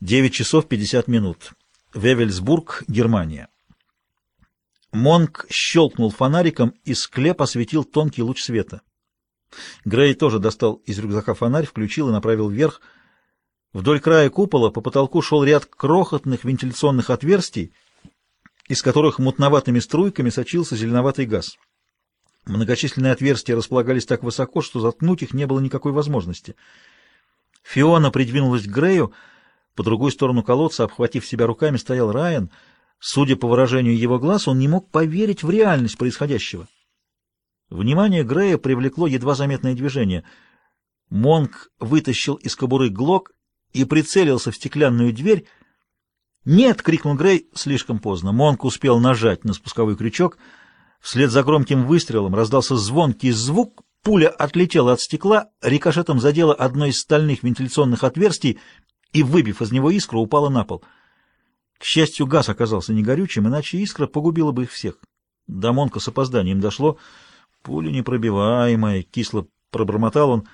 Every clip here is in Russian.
9 часов 50 минут. Вевельсбург, Германия. Монк щелкнул фонариком, и склеп осветил тонкий луч света. Грей тоже достал из рюкзака фонарь, включил и направил вверх. Вдоль края купола по потолку шел ряд крохотных вентиляционных отверстий, из которых мутноватыми струйками сочился зеленоватый газ. Многочисленные отверстия располагались так высоко, что заткнуть их не было никакой возможности. Фиона придвинулась к Грею, по другую сторону колодца, обхватив себя руками, стоял Райан. Судя по выражению его глаз, он не мог поверить в реальность происходящего. Внимание Грея привлекло едва заметное движение. Монк вытащил из кобуры глок и прицелился в стеклянную дверь. «Нет!» — крикнул Грей слишком поздно. Монк успел нажать на спусковой крючок. Вслед за громким выстрелом раздался звонкий звук, пуля отлетела от стекла, рикошетом задела одно из стальных вентиляционных отверстий и, выбив из него искру, упала на пол. К счастью, газ оказался не горючим, иначе искра погубила бы их всех. До с опозданием дошло. Пуля непробиваемая, кисло пробормотал он.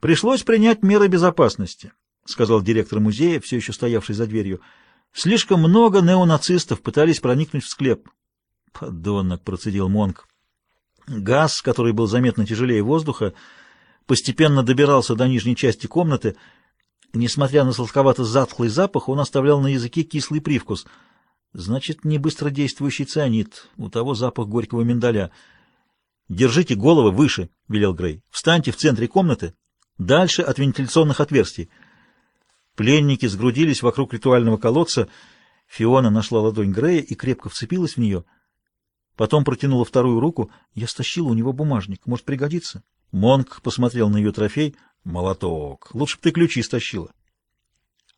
Пришлось принять меры безопасности, сказал директор музея, все еще стоявший за дверью. Слишком много неонацистов пытались проникнуть в склеп. Подонок, процедил Монк. Газ, который был заметно тяжелее воздуха, постепенно добирался до нижней части комнаты, Несмотря на сладковато-затхлый запах, он оставлял на языке кислый привкус. Значит, не быстродействующий цианид. У того запах горького миндаля. «Держите головы выше», — велел Грей. «Встаньте в центре комнаты, дальше от вентиляционных отверстий». Пленники сгрудились вокруг ритуального колодца. Фиона нашла ладонь Грея и крепко вцепилась в нее. Потом протянула вторую руку. Я стащила у него бумажник. Может, пригодится? Монк посмотрел на ее трофей. Молоток. Лучше бы ты ключи стащила.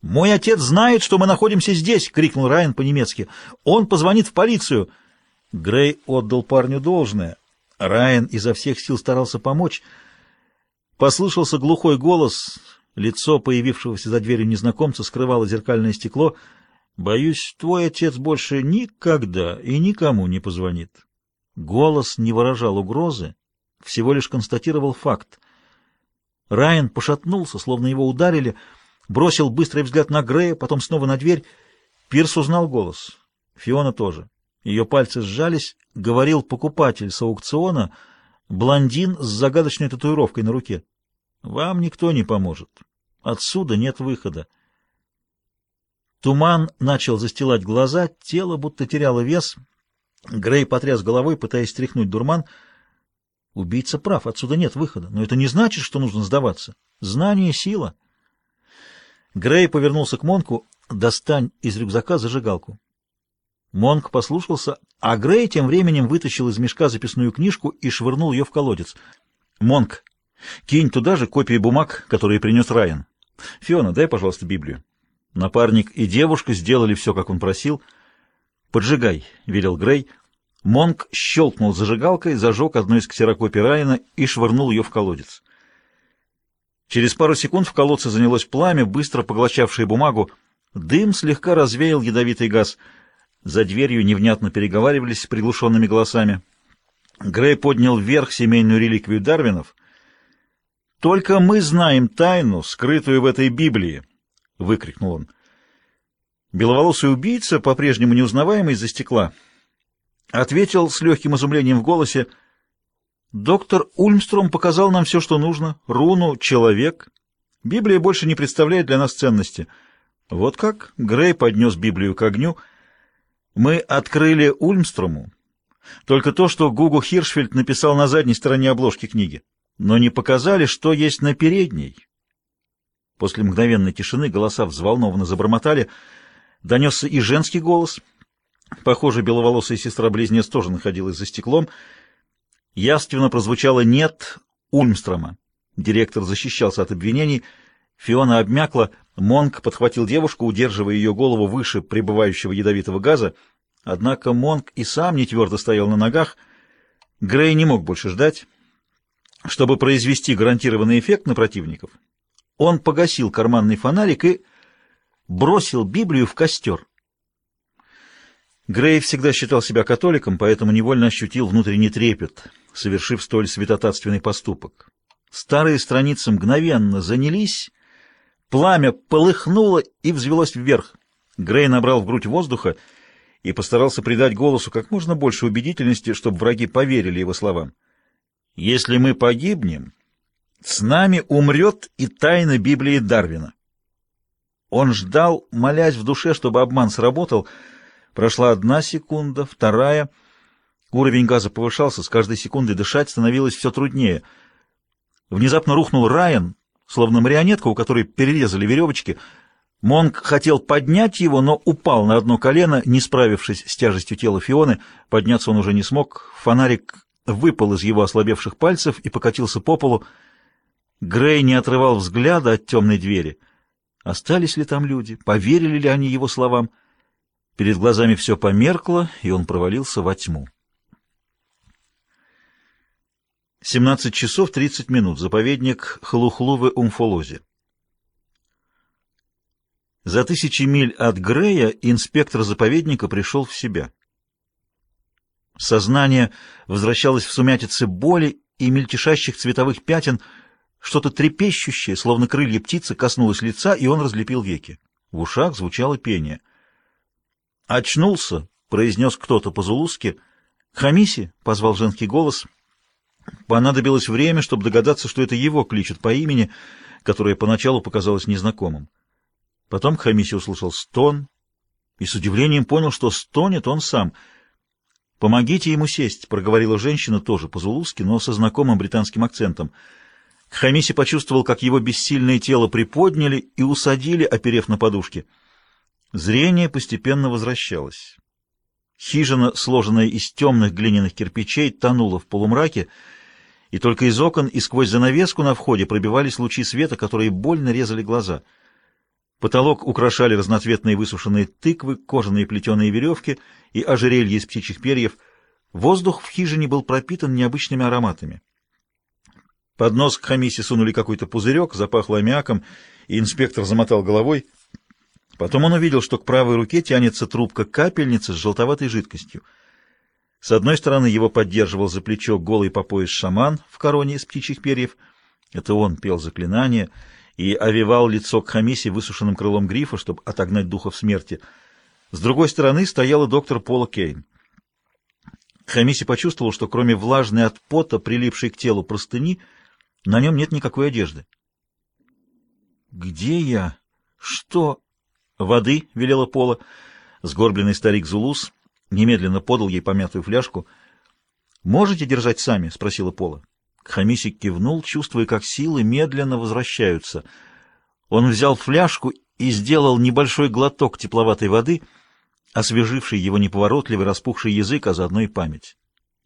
«Мой отец знает, что мы находимся здесь!» — крикнул Райан по-немецки. «Он позвонит в полицию!» Грей отдал парню должное. Райан изо всех сил старался помочь. Послышался глухой голос. Лицо появившегося за дверью незнакомца скрывало зеркальное стекло. «Боюсь, твой отец больше никогда и никому не позвонит». Голос не выражал угрозы, всего лишь констатировал факт. Райан пошатнулся, словно его ударили, бросил быстрый взгляд на Грея, потом снова на дверь. Пирс узнал голос. Фиона тоже. Ее пальцы сжались, говорил покупатель с аукциона, блондин с загадочной татуировкой на руке. «Вам никто не поможет. Отсюда нет выхода». Туман начал застилать глаза, тело будто теряло вес. Грей потряс головой, пытаясь стряхнуть дурман — Убийца прав, отсюда нет выхода. Но это не значит, что нужно сдаваться. Знание — сила. Грей повернулся к Монку. «Достань из рюкзака зажигалку». Монк послушался, а Грей тем временем вытащил из мешка записную книжку и швырнул ее в колодец. «Монк, кинь туда же копии бумаг, которые принес Райан. Фиона, дай, пожалуйста, Библию». Напарник и девушка сделали все, как он просил. «Поджигай», — велел Грей, — Монк щелкнул зажигалкой, зажег одну из ксерокопий Райана и швырнул ее в колодец. Через пару секунд в колодце занялось пламя, быстро поглощавшее бумагу. Дым слегка развеял ядовитый газ. За дверью невнятно переговаривались с приглушенными голосами. Грей поднял вверх семейную реликвию Дарвинов. «Только мы знаем тайну, скрытую в этой Библии!» — выкрикнул он. Беловолосый убийца, по-прежнему неузнаваемый из-за стекла, — Ответил с легким изумлением в голосе. «Доктор Ульмстром показал нам все, что нужно. Руну, человек. Библия больше не представляет для нас ценности». Вот как Грей поднес Библию к огню. Мы открыли Ульмстрому только то, что Гугу Хиршфельд написал на задней стороне обложки книги, но не показали, что есть на передней. После мгновенной тишины голоса взволнованно забормотали. Донесся и женский голос — Похоже, беловолосая сестра-близнец тоже находилась за стеклом. Явственно прозвучало «нет» Ульмстрома. Директор защищался от обвинений. Фиона обмякла. Монк подхватил девушку, удерживая ее голову выше прибывающего ядовитого газа. Однако Монк и сам не твердо стоял на ногах. Грей не мог больше ждать. Чтобы произвести гарантированный эффект на противников, он погасил карманный фонарик и бросил Библию в костер. Грей всегда считал себя католиком, поэтому невольно ощутил внутренний трепет, совершив столь святотатственный поступок. Старые страницы мгновенно занялись, Пламя полыхнуло и взвелось вверх. Грей набрал в грудь воздуха и постарался придать голосу как можно больше убедительности, чтобы враги поверили его словам. «Если мы погибнем, с нами умрет и тайна Библии Дарвина». Он ждал, молясь в душе, чтобы обман сработал. Прошла одна секунда, вторая. Уровень газа повышался, с каждой секундой дышать становилось все труднее. Внезапно рухнул Райан, словно марионетка, у которой перерезали веревочки. Монг хотел поднять его, но упал на одно колено, не справившись с тяжестью тела Фионы. Подняться он уже не смог. Фонарик выпал из его ослабевших пальцев и покатился по полу. Грей не отрывал взгляда от темной двери. Остались ли там люди? Поверили ли они его словам? Перед глазами все померкло, и он провалился во тьму. 17 часов 30 минут. Заповедник Хлухлувы-Умфолози. За тысячи миль от Грея инспектор заповедника пришел в себя. Сознание возвращалось в сумятице боли и мельтешащих цветовых пятен, что-то трепещущее, словно крылья птицы, коснулось лица, и он разлепил веки. В ушах звучало пение. «Очнулся!» — произнес кто-то по-зулузски. «Хамиси!» — позвал женский голос — Понадобилось время, чтобы догадаться, что это его кличут по имени, которое поначалу показалось незнакомым. Потом Хамиси услышал стон и с удивлением понял, что стонет он сам. «Помогите ему сесть», — проговорила женщина тоже по-зулузски, но со знакомым британским акцентом. Хамиси почувствовал, как его бессильное тело приподняли и усадили, оперев на подушке. Зрение постепенно возвращалось. Хижина, сложенная из темных глиняных кирпичей, тонула в полумраке, и только из окон и сквозь занавеску на входе пробивались лучи света, которые больно резали глаза. Потолок украшали разноцветные высушенные тыквы, кожаные плетеные веревки и ожерелья из птичьих перьев. Воздух в хижине был пропитан необычными ароматами. Под нос к Хамисе сунули какой-то пузырек, запахло аммиаком, и инспектор замотал головой. Потом он увидел, что к правой руке тянется трубка капельницы с желтоватой жидкостью. С одной стороны его поддерживал за плечо голый по пояс шаман в короне из птичьих перьев. Это он пел заклинание и овивал лицо к Хамисе высушенным крылом грифа, чтобы отогнать духов смерти. С другой стороны стояла доктор Пола Кейн. Хамиси почувствовал, что кроме влажной от пота, прилипшей к телу простыни, на нем нет никакой одежды. «Где я? Что?» «Воды», — велела Пола. Сгорбленный старик Зулус немедленно подал ей помятую фляжку. «Можете держать сами?» — спросила Пола. Хамисик кивнул, чувствуя, как силы медленно возвращаются. Он взял фляжку и сделал небольшой глоток тепловатой воды, освеживший его неповоротливый распухший язык, а заодно и память.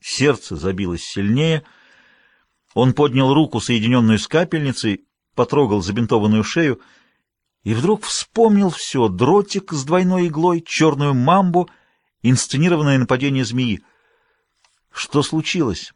Сердце забилось сильнее. Он поднял руку, соединенную с капельницей, потрогал забинтованную шею и вдруг вспомнил все — дротик с двойной иглой, черную мамбу — инсценированное нападение змеи. Что случилось?